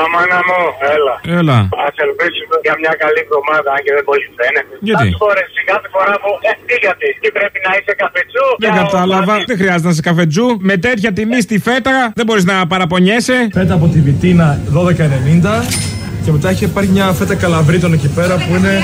Έλα, μάνα μου, έλα. Έλα. Α ελπίσουμε για μια καλή εβδομάδα, αν και δεν πολύ φαίνεται. Γιατί; Θα σου πω, ρε, εσύ, κάθε φορά που. Ε, τι γιατί, τι πρέπει να είσαι καφετσού. Δεν για κατάλαβα. ο- Δεν χρειάζεται να είσαι καφετζού. Με τέτοια τιμή στη φέτα δεν μπορείς να παραπονιέσαι. Φέτα από τη Βιτίνα 12,90 και μετά έχει πάρει μια φέτα καλαβρίτων εκεί πέρα που είναι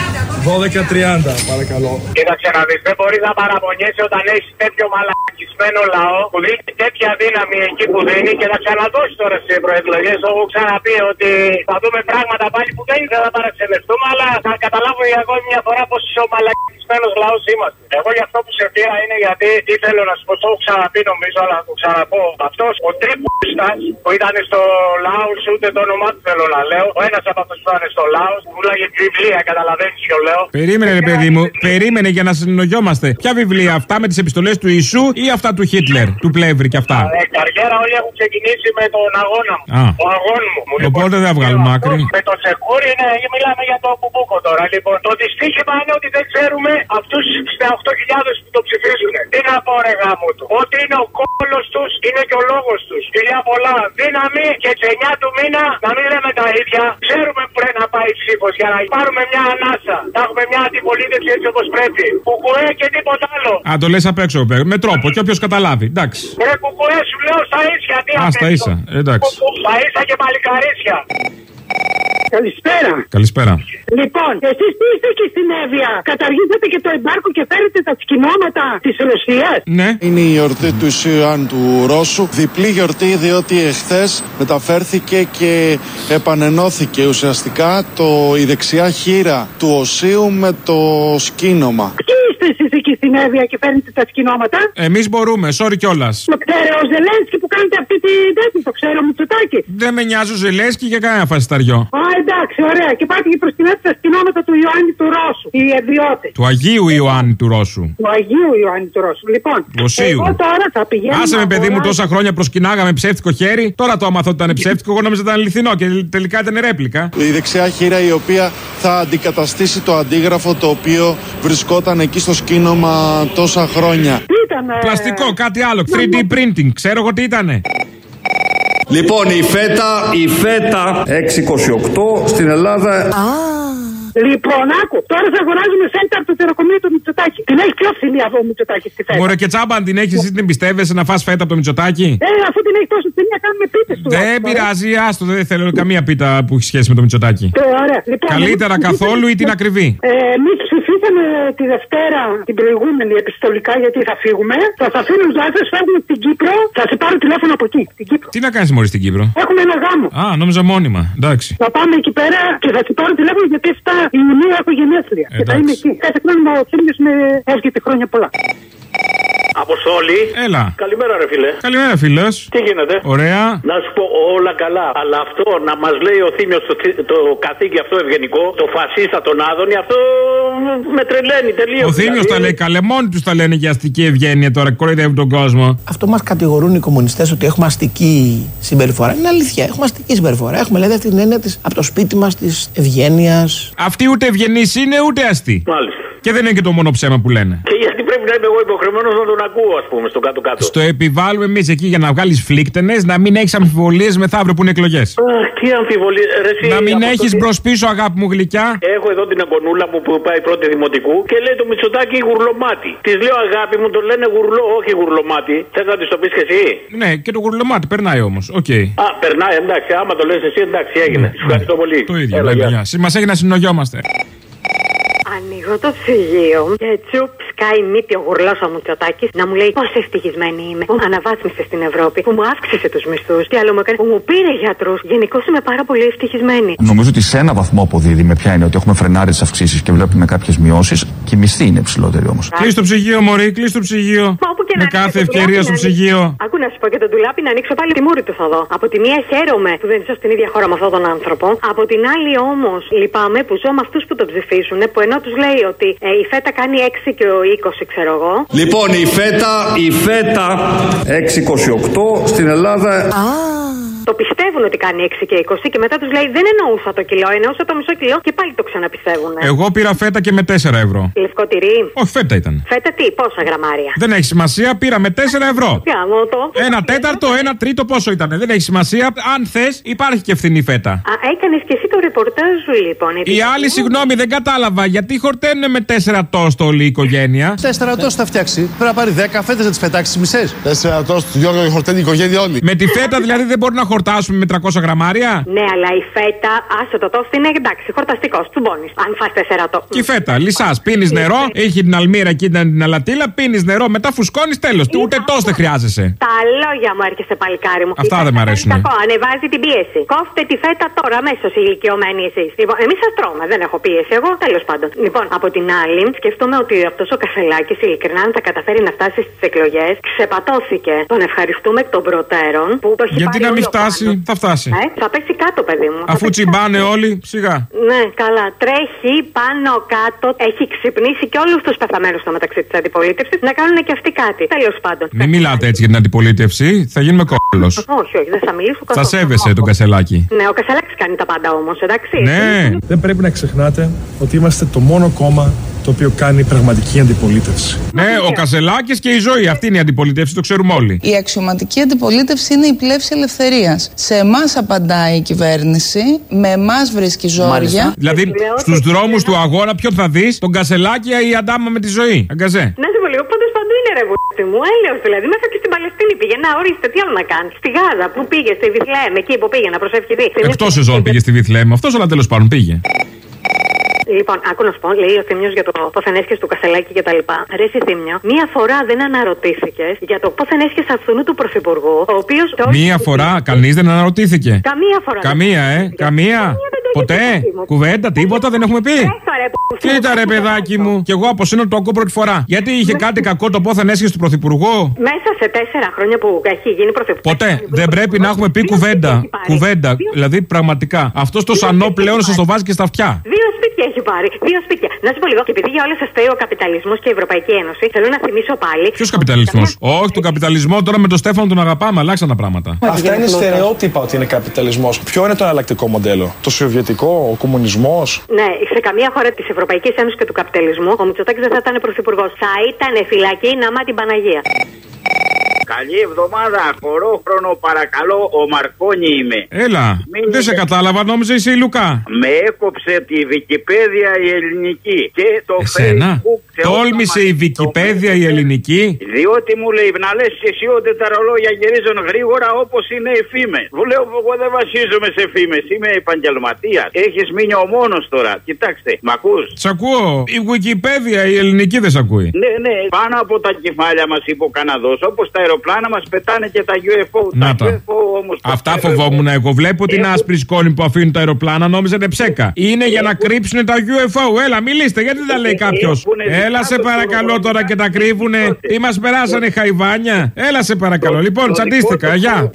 12,30 παρακαλώ. Κοίταξε να δεις, δεν μπορείς να παραπονιέσαι όταν έχεις τέτοιο μαλακισμένο λαό που δίνει τέτοια δύναμη εκεί που δίνει και θα ξαναδώσεις τώρα στι προεκλογές. Έχω ξαναπεί ότι θα δούμε πράγματα πάλι που δεν θα παραξενευτούμε, αλλά θα καταλάβουμε για ακόμη μια φορά πόσο μαλακισμένος λαός είμαστε. Εγώ γι' αυτό που σε πήρα είναι γιατί τι θέλω να σου πω, το έχω ξαναπεί νομίζω, αλλά θα το ξαναπώ. Αυτός ο τρίπουστα που ήταν στο λαό, ούτε το όνομά του θέλω να λέω, ο ένας από αυτού που ήταν στο λαό, πουλάγε βιβλία, καταλαβαίνεις ποιο λέω. Περίμενε, ρε παιδί μου, περίμενε για να συνεννοιόμαστε. Ποια βιβλία, αυτά με τις επιστολές του Ιησού ή αυτά του Χίτλερ, του Πλεύρη και αυτά; Ε, καριέρα όλοι έχουν ξεκινήσει με τον αγώνα μου. Α. Ο αγών μου. Οπότε δεν θα βγάλουμε αυτό άκρη; Με το τσεκούρι είναι, μιλάμε για το κουμπούκο τώρα. Λοιπόν, το δυστύχημα είναι ότι δεν ξέρουμε αυτούς στα 8.000 που το ψηφίζουν. Τι να πω, ρε γάμο του; Ότι είναι ο κόλος τους, είναι και ο λόγος τους. Φιλιά πολλά. Δύναμη και τι 9 του μήνα να μην λέμε τα ίδια. Ξέρουμε που πρέπει να πάει η ψήφος για να πάρουμε μια ανάσα. Να έχουμε μια αντιπολίτευση έτσι όπως πρέπει. Κουκουέ και τίποτα άλλο. Α, το λες απ' έξω, πέ- με τρόπο και όποιος καταλάβει. Εντάξει. Ρε κουκουέ σου λέω στα ίσια. Τι Α, απ' στα έξω. ίσα. Εντάξει. Στα ίσα και παλικαρίσια. Καλησπέρα. Καλησπέρα. Λοιπόν, εσείς τι είστε εκεί στην Εύβοια; Καταργήσατε και το εμπάρκο και φέρετε τα σκηνώματα της Ρωσίας; Ναι. Είναι η γιορτή του Ισιουάν του Ρώσου. Διπλή γιορτή διότι εχθές μεταφέρθηκε και επανενώθηκε ουσιαστικά το, η δεξιά χείρα του Οσίου με το σκήνομα. Ποιοι είστε εσείς εκεί στην Εύβοια και φέρνετε τα σκηνώματα; Εμείς μπορούμε, sorry κιόλας. Το ξέρει ο Ζελένσκι που κάνετε αυτή τη τέτοια. Το ξέρω, Μητσοτάκη. Δεν με νοιάζει ο Ζελέσκι για κανένα φασισταριό. Α, εντάξει, ωραία. Και πάτε και προσκυνάτε τα σκηνώματα του Ιωάννη του Ρώσου. Οι ευδιώτε. Του Αγίου Ιωάννη του Ρώσου. Του Αγίου Ιωάννη του Ρώσου. Λοιπόν, Του Οσίου. εγώ τώρα θα πηγαίνω. Άσε με, να παιδί μου, αγοράσω- τόσα χρόνια προσκυνάγαμε ψεύτικο χέρι. Τώρα το άμαθα ότι ήταν ψεύτικο. Εγώ νόμιζα ότι ήταν αληθινό και τελικά ήταν ρέπλικα. Η δεξιά χείρα η οποία θα αντικαταστήσει το αντίγραφο το οποίο βρισκόταν εκεί στο σκήνομα τόσα χρόνια. Τι ήταν. ε, Πλαστικό, κάτι άλλο. 3D printing. Ξέρω εγώ τι ήτανε. Λοιπόν, η φέτα, η φέτα 628 στην Ελλάδα Λοιπόν, άκου. Τώρα θα αγοράζουμε φέτα από το τεροκομείο του Μητσοτάκη. Την έχει πιο φθηνή από ο Μητσοτάκης στη φέτα. Μωρέ και τσάμπα, αν την έχεις, εσύ την εμπιστεύεσαι να φας φέτα από το Μητσοτάκι. Ε, αφού την έχει τόσο φθηνή, να κάνουμε πίτες του. Δεν πειράζει, άστο, δεν θέλω καμία πίτα που έχει σχέση με το Μητσοτάκι. Ε, ωραία. Λοιπόν, Καλύτερα εμείς καθόλου ή την ακριβή; Ε, Εμείς ψηφίσαμε τη Δευτέρα την προηγούμενη επιστολικά γιατί θα φύγουμε. Θα σας αφήνω ζωάδε, φεύγουμε στην Κύπρο. Θα σε πάρω τηλέφωνο από εκεί, στην Κύπρο. Τι να κάνεις μόλι στην Κύπρο; Έχουμε ένα γάμο. Α, νόμιζα μόνιμα. Εντάξει. Θα πάμε εκεί πέρα και θα σε πάρω τηλέφωνο γιατί 7 Ιουνίου έχω γενέθλια. Και θα Εντάξει. είμαι εκεί. Κάθε χρόνο ο Θήμιος με εύχεται χρόνια πολλά. Αποστόλη. Έλα. Καλημέρα, ρε φίλε. Καλημέρα, φίλος. Τι γίνεται; Ωραία. Να σου πω όλα καλά. Αλλά αυτό να μας λέει ο Θήμιο το, θη- το καθήκη αυτό ευγενικό, το φασίστα τον Άδωνη, αυτό με τρελαίνει τελείως. Ο Θήμιο τα λέει καλέ, μόνοι τους τα λένε για αστική ευγένεια τώρα, κοροϊδεύουν τον κόσμο. Αυτό μας κατηγορούν οι κομμουνιστές ότι έχουμε αστική συμπεριφορά. Είναι αλήθεια. Έχουμε αστική συμπεριφορά. Έχουμε δηλαδή αυτή την έννοια της, από το σπίτι μας της ευγένειας. Αυτή ούτε ευγενής είναι ούτε αστή. Μάλιστα. Και δεν είναι και το μόνο ψέμα που λένε. Και γιατί πρέπει να είμαι εγώ υποχρεωμένος να τον ακούω, ας πούμε, στο κάτω-κάτω; Στο επιβάλλουμε εμείς εκεί για να βγάλεις φλύκταινες, να μην έχεις αμφιβολίες μεθαύριο που είναι εκλογές. Αχ, τι αμφιβολία. Ρε, εσύ, Να μην Αποστόλη, έχεις μπρος πίσω, αγάπη μου γλυκιά. Έχω εδώ την εγγονούλα μου που πάει πρώτη δημοτικού και λέει τον Μητσοτάκη γουρλομάτη. Της λέω αγάπη μου, το λένε γουρλό, όχι γουρλομάτη. Θες να της το πεις και εσύ; Ναι, και το γουρλομάτη περνάει όμως. Οκ. Α, περνάει, εντάξει. Άμα το λες εσύ, εντάξει, έγινε. Σου ευχαριστώ πολύ. Το ίδιο. Έλα, λέμε, γεια. γεια. Μας έχει να συνογιόμαστε. Ανοίγω το ψυγείο και τσουπ σκάει μύτη ο γουρλός ο Μουτσοτάκης να μου λέει πόσο ευτυχισμένη είμαι που με αναβάθμισε στην Ευρώπη, που μου αύξησε τους μισθούς. Τι άλλο μου έκανε, που μου πήρε γιατρούς. Γενικώς είμαι πάρα πολύ ευτυχισμένη. Νομίζω ότι σε ένα βαθμό αποδίδει με ποια είναι ότι έχουμε φρενάρεις τι αυξήσεις και βλέπουμε κάποιες μειώσεις και η μισθή είναι ψηλότερη όμως. Κλείσει το ψυγείο, Μωρή, κλείσει το ψυγείο. Μα όπου και Με να κάθε ανοίξω το ευκαιρία ντουλάπι στο να ανοίξω. ψυγείο. Άκου να σου πω και το ντουλάπι να ανοίξω πάλι τη μούρη του θα δω. Από τη μία χαίρομαι που δεν ζω στην ίδια χώρα με αυτόν τον άνθρωπο. Από την άλλη όμως λυπάμαι που ζω με αυτούς που τον ψηφίσουν που ενώ τους λέει ότι ε, η φέτα κάνει 6 και ο 20 ξέρω εγώ. Λοιπόν, η φέτα, η φέτα 628 στην Ελλάδα Το πιστεύουν ότι κάνει 6 και 20 και μετά τους λέει δεν εννοούσα το κιλό, εννοούσα το μισό κιλό και πάλι το ξαναπιστεύουν. Εγώ πήρα φέτα και με 4 ευρώ. Λευκό τυρί. Όχι, φέτα ήταν. Φέτα τι, πόσα γραμμάρια; Δεν έχει σημασία, πήρα με 4 ευρώ. Γάμο το. Ένα τέταρτο, ένα τρίτο πόσο ήταν; Δεν έχει σημασία. Αν θες, υπάρχει και φθηνή φέτα. Α, έκανες και εσύ το ρεπορτάζ σου λοιπόν. Οι άλλοι, συγγνώμη, δεν κατάλαβα γιατί χορταίνουν με 4 τόστο όλη η οικογένεια; 4 τόστο θα φτιάξει. Πρέπει να πάρει 10 φέτες να τις πετάξεις τι μισές. 4 τόστο του Γιώργο χορταίνει η οικογένεια όλη. Με τη φέτα δηλαδή δεν μπορούμε να χορτάσουμε με 300 γραμμάρια; Ναι, αλλά η φέτα, άσε το τόστο είναι εντάξει, χορταστικός, του μπώνεις. Αν φας 4 το. Και η φέτα, λυσάς, πίνεις νερό, έχει την αλμύρα και την αλατίλα, πίνεις νερό, μετά φουσκώνεις τέλος. Ούτε τόσο δεν χρειάζεσαι. Τα λόγια μου έρχεσαι παλικάρι μου. Αυτά Η δεν μ' φέτα αρέσουν. κάνει Κακό, ανεβάζει την πίεση. Κόφτε τη φέτα τώρα, αμέσως ηλικιωμένοι εσείς. Λοιπόν, εμείς σας τρώμε, δεν έχω πίεση εγώ, τέλος πάντων. Λοιπόν, από την άλλη, σκεφτούμε ότι αυτός ο Κασελάκη ειλικρινά αν θα καταφέρει να φτάσει στις εκλογές, ξεπατώθηκε. Τον ευχαριστούμε εκ των προτέρων που το έχει Γιατί πάρει να μην όλο φτάσει, πάνω. θα φτάσει. Ε, θα πέσει κάτω, παιδί μου. Θα Αφού πέσει τσιμπάνε όλοι, σιγά. ναι, καλά. Τρέχει πάνω κάτω. Έχει ξυπνήσει και όλους τους πεθαμένους στο μεταξύ της αντιπολίτευσης να κάνουν και αυτοί κάτι. Τέλος πάντων. Μην μιλάτε έτσι για την αντιπολίτευση, θα γίνουμε κόλλο. Όχι, όχι, δεν θα μιλήσω Θα καθόλου. σέβεσαι τον Κασελάκη. Ναι, ο Κασαλάκη κάνει τα πάντα όμως, εντάξει. Ναι. Δεν πρέπει να ξεχνάτε ότι είμαστε το μόνο κόμμα το οποίο κάνει πραγματική αντιπολίτευση. Ναι, ο Κασελάκης και η ζωή. Αυτή είναι η αντιπολίτευση, το ξέρουμε όλοι. Η αξιωματική αντιπολίτευση είναι η πλεύση ελευθερίας. Σε εμάς απαντάει η κυβέρνηση, με εμάς βρίσκει ζόρια. Δηλαδή, στους δρόμους του αγώνα, ποιον θα δεις, τον Κασελάκη ή η Αντάμα με τη ζωή. Αγκαζέ; Να σε πω λίγο, πάντω παντού είναι ρε βουλευτή μου. Έλεος δηλαδή, μέσα και στην Παλαιστίνη πήγε. Να ορίστε, τι άλλο να κάνει. Στη Γάζα που πήγε, στη Βιθλέμ, εκεί που πήγε να προσευχηθεί. Εκτός σεζόν πήγε στη Βιθλέμ. Αυτός αλλά τέλος πάντων πήγε. Λοιπόν, άκου να σου πω, λέει ο Θήμιος για το πώς ενέσχε του Κασελάκη και τα λοιπά. Ρε εσύ, Θήμιο, μία φορά δεν αναρωτήθηκες για το πώς ενέσχε αυτού του Πρωθυπουργού, ο οποίος. Μία φορά, κανείς δεν αναρωτήθηκε. Καμία φορά. Καμία, ε, καμία. Ποτέ, κουβέντα, τίποτα δεν έχουμε πει. Κοίτα ρε παιδάκι μου, κι εγώ από σένα το ακούω πρώτη φορά. Γιατί είχε κάτι κακό το πόθεν έσχεση του Πρωθυπουργού; Μέσα σε τέσσερα χρόνια που έχει γίνει πρωθυπουργός. Ποτέ δεν πρέπει να έχουμε πει κουβέντα. Κουβέντα. Δηλαδή πραγματικά. Αυτός το σανό πλέον σας το βάζει και στα αυτιά. Δύο σπίτια έχει πάρει; Δύο σπίτια. Να σου πω λίγο, και επειδή για όλες σας φταίει ο καπιταλισμός και η Ευρωπαϊκή Ένωση, θέλω να θυμίσω πάλι. Ποιος καπιταλισμός; Όχι, τον καπιταλισμό τώρα με τον Στέφανο τον αγαπάμε, αλλάξαν τα πράγματα. Αυτά είναι στερεότυπα ότι είναι καπιταλισμός. Ποιο είναι το εναλλακτικό μοντέλο, Το σοβιετικό, ο κομμουνισμός; Ναι, σε καμία χώρα της Ευρωπαϊκής Ένωσης και του καπιταλισμού ο Μητσοτάκης δεν θα ήταν πρωθυπουργός. Θα ήταν φυλακή να μάθει την Παναγία. Καλή εβδομάδα, χρόνο παρακαλώ, ο Μαρκόνι είμαι. Έλα, Μην δεν σε είναι- κατάλαβα, νόμιζα είσαι η Λουκά. Με έκοψε τη Wikipedia η ελληνική και το Εσένα; Facebook. σε Τόλμησε όνομα- η Wikipedia η ελληνική; Διότι μου λέει να λες εσύ ότι τα ρολόγια γυρίζουν γρήγορα όπως είναι οι φήμες. Μου λέω εγώ δεν βασίζομαι σε φήμες, είμαι επαγγελματίας. Έχεις μείνει ο μόνος τώρα. Κοιτάξτε, μ' ακούς; Σ' ακούω. Η Wikipedia η ελληνική δεν σ' ακούει. Ναι, ναι, πάνω από τα κεφάλια μας είπε ο Καναδός, όπως τα αεροπλάνα μας πετάνε και τα UFO. Να τα. UFO όμως το Αυτά ξέρω φοβόμουν εγώ. Βλέπω την Έχω- άσπρη σκόνη που αφήνουν τα αεροπλάνα, νόμιζα είναι ψέκα. Είναι για να κρύψουν τα UFO. Έλα, μιλήστε, γιατί δεν τα λέει κάποιος; Έχουνε Έλα σε δικά τους παρακαλώ τώρα και τα κρύβουνε. Τότε. Τι μας περάσανε χαϊβάνια; Έλα σε παρακαλώ. Λοιπόν, τσαντίστηκα. Γεια.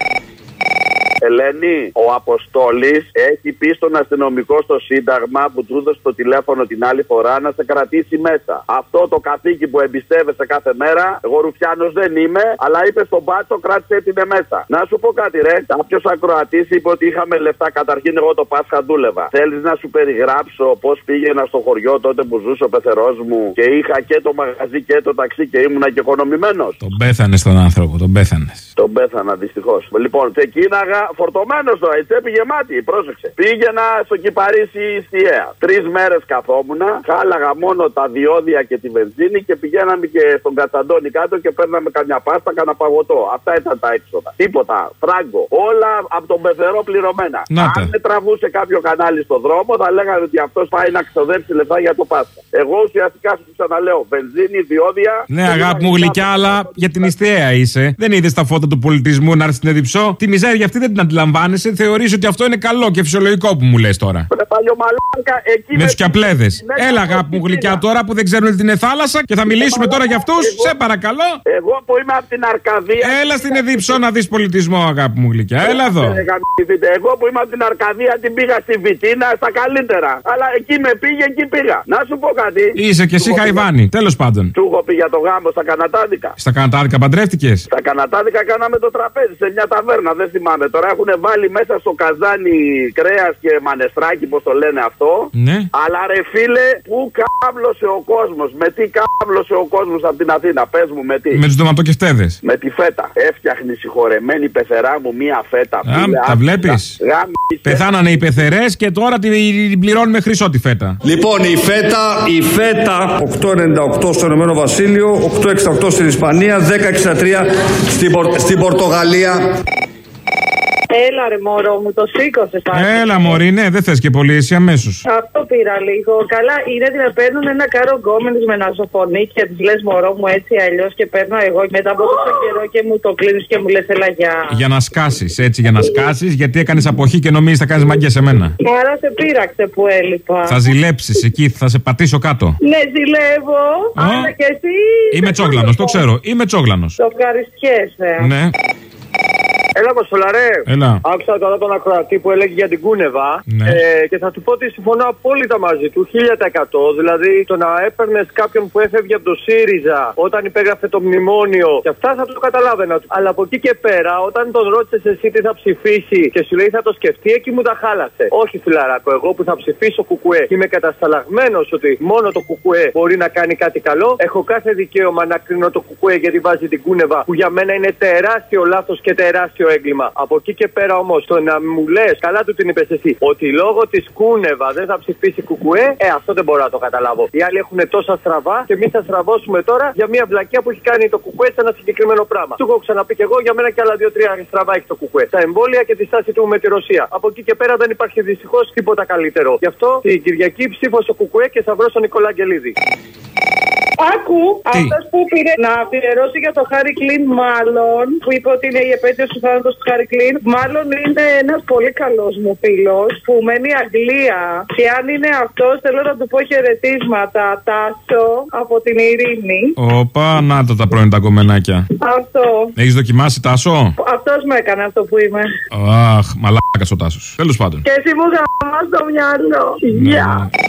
Ελένη, ο Αποστόλης έχει πει στον αστυνομικό στο Σύνταγμα που του έδωσε το τηλέφωνο την άλλη φορά να σε κρατήσει μέσα. Αυτό το καθήκη που εμπιστεύεσαι κάθε μέρα, εγώ Ρουφιάνος δεν είμαι, αλλά είπε στον μπάτσο κράτησε την μέσα. Να σου πω κάτι, ρε. Κάποιος ακροατής είπε ότι είχαμε λεφτά. Καταρχήν, εγώ το Πάσχα δούλευα. Θέλεις να σου περιγράψω πώς πήγαινα στο χωριό τότε που ζούσε ο πεθερός μου και είχα και το μαγαζί και το ταξί και ήμουνα και οικονομημένος. Τον πέθανε τον άνθρωπο, τον πέθανε. Τον πέθανα δυστυχώς. Λοιπόν, ξεκίναγα φορτωμένος τώρα, η τσέπη γεμάτη, πρόσεξε. Πήγαινα στο Κυπαρίσι Ιστιαία. Τρεις μέρες καθόμουνα, χάλαγα μόνο τα διόδια και τη βενζίνη και πηγαίναμε και στον Κατσαντώνη κάτω και παίρναμε καμιά πάστα, κανένα παγωτό. Αυτά ήταν τα έξοδα. Τίποτα, φράγκο. Όλα από τον πεθερό πληρωμένα. Να τα. Αν με τραβούσε κάποιο κανάλι στο δρόμο, θα λέγανε ότι αυτός πάει να ξοδέψει λεφτά για το πάστα. Εγώ ουσιαστικά σου ξαναλέω, βενζίνη, διόδια. Ναι, αγάπη μου γλυκιά, αλλά για την ιστιαία είσαι. Δεν είδες τα φώτα του πολιτισμού να έρθει στην Εδιψό; Τη μιζέρια αυτή δεν την αντιλαμβάνεσαι. Θεωρείς ότι αυτό είναι καλό και φυσιολογικό που μου λες τώρα. Πρέπει παλιομαλάκα εκεί. Με τους κιαπλέδες. Ναι, Έλα, ναι, αγάπη μου ναι, γλυκιά ναι. τώρα που δεν ξέρουν τι είναι θάλασσα και θα μιλήσουμε τώρα για αυτούς. Σε παρακαλώ. Εγώ που είμαι από την Αρκαδία. Έλα στην Εδίψο να δεις πολιτισμό, αγάπη μου γλυκιά. Έλα εδώ. Ε, γαμηθείτε. Εγώ που είμαι από την Αρκαδία την πήγα στη Βιτίνα στα καλύτερα. Αλλά εκεί με πήγε, εκεί πήγα. Να σου πω κάτι. Είσαι και εσύ Χαϊβάνι. Τέλος πάντων. Του έχω πει για το γάμο στα Κανατάδικα. Στα κανατάδικα παντρεύτηκες; Στα Κανατάδικα κάναμε το τραπέζι σε μια ταβέρνα, δεν θυμάμαι. Τώρα έχουν βάλει μέσα στο καζάνι κρέας και μανεστράκι, πώς το λένε αυτό. Ναι. Αλλά ρε φίλε, πού κάβλωσε ο κόσμος, με τι κάβλωσε ο κόσμος από την Αθήνα, πες μου με τι. Με τους ντοματοκευτέδε. Με τη φέτα. Έφτιαχνε η συγχωρεμένη πεθερά μου μία φέτα. Α, φίλε, τα άκουσα. βλέπεις. Γάμισε. Πεθάνανε οι πεθερές και τώρα την την πληρώνουμε χρυσό τη φέτα. Λοιπόν, η φέτα, η φέτα 8,98 στο Ηνωμένο Βασίλειο, 8,68 στην Ισπανία, 10,63 στην, Πορ- στην Πορτογαλία. Έλα ρε μωρό μου, το σήκωσε πάλι. Έλα, Μωρή, ναι, δεν θες και πολύ, εσύ αμέσως. Αυτό πήρα λίγο. Καλά, είναι ότι με παίρνουν ένα κάρο γκόμενε με να ζωφωνεί και τη λες μωρό μου έτσι αλλιώς και παίρνω εγώ μετά από τόσο καιρό και μου το κλείνεις και μου λες έλα γεια. Για να σκάσεις, έτσι, για να σκάσεις, γιατί έκανες αποχή και νομίζεις θα κάνεις μαγκέ σε μένα. Άρα σε πείραξε που έλειπα. Θα ζηλέψεις εκεί, θα σε πατήσω κάτω. Ναι, ζηλεύω. Α. Αλλά και εσύ. Είμαι τσόγλανος, το ξέρω. Είμαι τσόγλανος. Το ευχαριστιέσαι. Ναι. Έλα, Αποστολαρέ. Έλα. Άκουσα τώρα τον ακροατή που έλεγε για την Κούνεβα. Ναι. Ε, και θα του πω ότι συμφωνώ απόλυτα μαζί του. 1000%. Δηλαδή το να έπαιρνες κάποιον που έφευγε από το ΣΥΡΙΖΑ όταν υπέγραφε το μνημόνιο. Και αυτά θα το καταλάβαινα. Αλλά από εκεί και πέρα, όταν τον ρώτησες εσύ τι θα ψηφίσει και σου λέει θα το σκεφτεί, εκεί μου τα χάλασε. Όχι, φιλαράκο. Εγώ που θα ψηφίσω κουκουέ και είμαι κατασταλαγμένος ότι μόνο το κουκουέ μπορεί να κάνει κάτι καλό. Έχω κάθε δικαίωμα να κρίνω το κουκουέ γιατί βάζει την Κούνεβα που για μένα είναι τεράστιο λάθος και τεράστιο έγκλημα. Από εκεί και πέρα όμως το να μου λες, καλά του την είπες εσύ, ότι λόγω της Κούνεβα δεν θα ψηφίσει κουκουέ, ε, αυτό δεν μπορώ να το καταλάβω. Οι άλλοι έχουν τόσα στραβά και εμείς θα στραβώσουμε τώρα για μια βλακία που έχει κάνει το κουκουέ σε ένα συγκεκριμένο πράγμα. Του έχω ξαναπεί και εγώ, για μένα και άλλα δύο-τρία στραβά έχει το κουκουέ. Τα εμβόλια και τη στάση του με τη Ρωσία. Από εκεί και πέρα δεν υπάρχει δυστυχώς τίποτα καλύτερο. Γι' αυτό την Κυριακή ψήφο στο κουκουέ και θα βρω στον Νικόλα Αγγελίδη. Άκου, αυτός που πήρε να αφιερώσει για το Χάρη Κλίν, μάλλον, που είπε ότι είναι η επέτειος του θάνατος του Χάρη Κλίν, μάλλον είναι ένας πολύ καλός μου φίλος που μένει Αγγλία. Και αν είναι αυτός, θέλω να του πω χαιρετίσματα. Τάσο από την Ειρήνη. Όπα, να τα τα πρώην τα κομμενάκια. Αυτό. Έχεις δοκιμάσει τάσο; Αυτός με έκανε αυτό που είμαι. Αχ, μαλάκας ο τάσος. Τέλος πάντων. Και εσύ μου γαμάς το μυαλό. Ναι, Γεια. ναι.